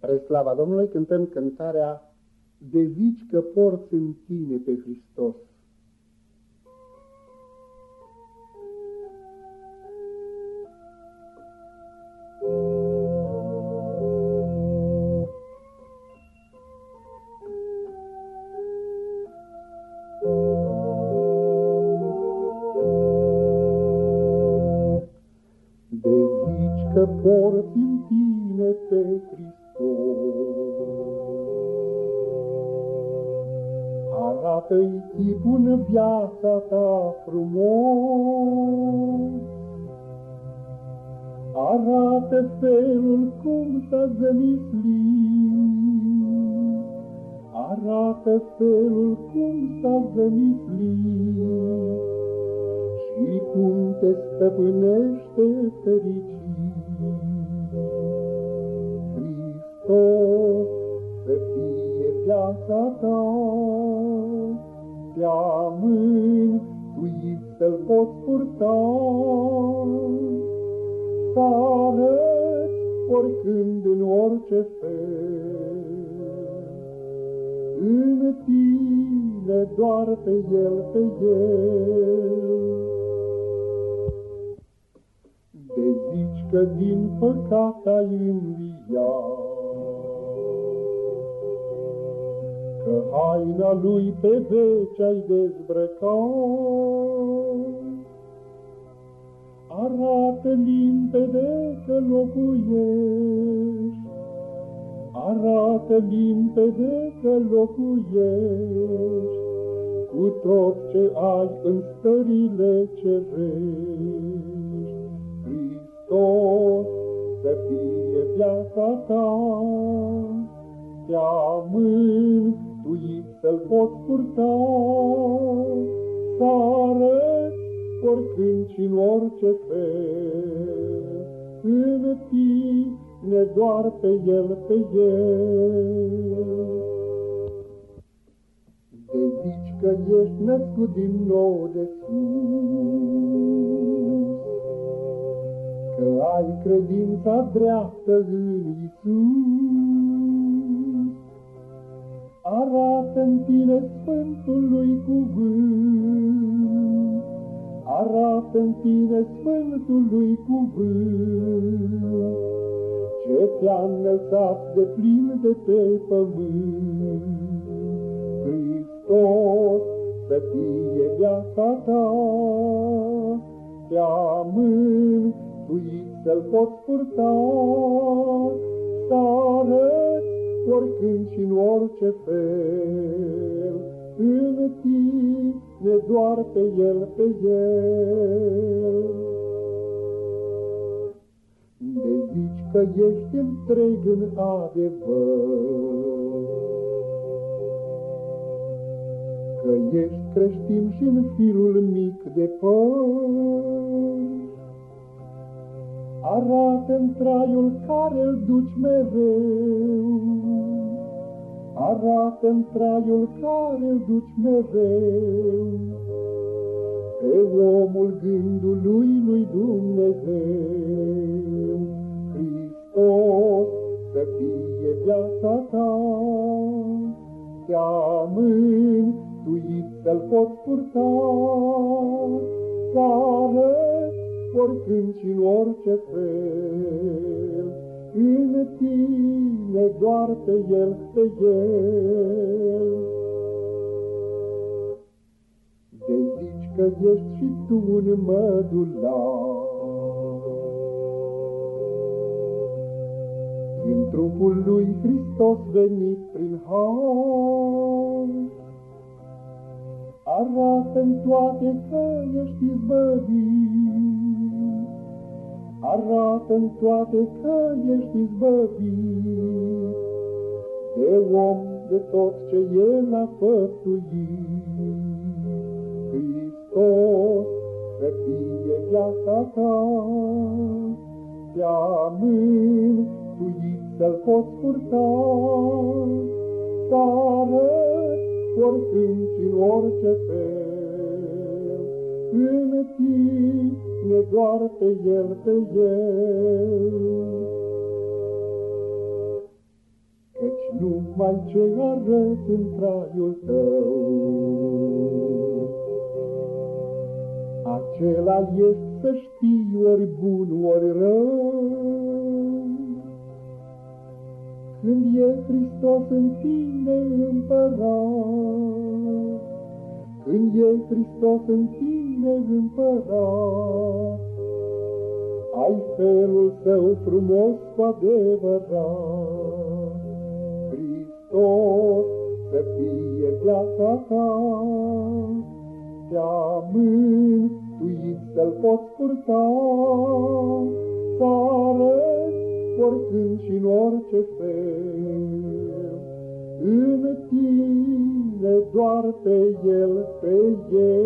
Spre slava Domnului cântăm cântarea De zici că porți în tine pe Hristos. De zici că porți în tine pe Hristos. Arată-i chipul viața ta frumos, Arată felul cum s-a zămislit, Arată felul cum s-a zămislit, Și cum te stăpânește fericit. Hristos să fie viața ta, Te-a mântuit să-L poți purta, Să arăți oricând în orice fel. În tine doar pe El, pe El. De zici că din păcat ai înviat, Că haina lui pe veci ai dezbrăcat. Arată limpede că locuiești, Arată limpede că locuiești, Cu tot ce ai în stările cerești. Hristos să fie viața ta, Te-a mântuit să-L poți purta, Să arăți oricând și în orice fel, În tine doar pe El, pe El. De zici că ești născut din nou de sus, Că ai credința dreaptă în Iisus, Arată în tine Sfântul lui cuvânt, Arată în tine Sfântul lui cuvânt, Ce te-a înălțat de plin de pe pământ. Hristos să fie viața ta, Te-a mântuit să-L poți purta, Să arăți oricând și în orice fel, În tine doar pe El, pe El. De zici că ești întreg în adevăr, Că ești creștin și în firul mic de păr. Arată în traiul care îl duci mereu, Arată în traiul care îl duci mereu, Pe omul gândului lui Dumnezeu. Hristos să fie viața ta, Te-a mântuit să-L poți purta, Să arăți oricând și în orice fel, În tine doar pe El, pe El. De zici că ești și tu un mădular, În trupul lui Hristos venit prin har, Arată-mi toate că ești izbăvit, Arată-mi toate că ești izbăvit, De om, de tot ce El a făptuit. Hristos să fie viața ta, Te-a mântuit să-L poți purta, Să arăți oricând și în orice fel, În tine doar pe El, pe El. numai ce arăt în traiul tău. Acela ești să știi ori bun, ori rău. Când e Hristos în tine împărat, Când e Hristos în tine împărat, Ai felul său frumos cu adevărat. Hristos să fie viața ta, te-a mântuit să-L poți purta, să arăți oricând și în orice fel. Doar pe El, pe El.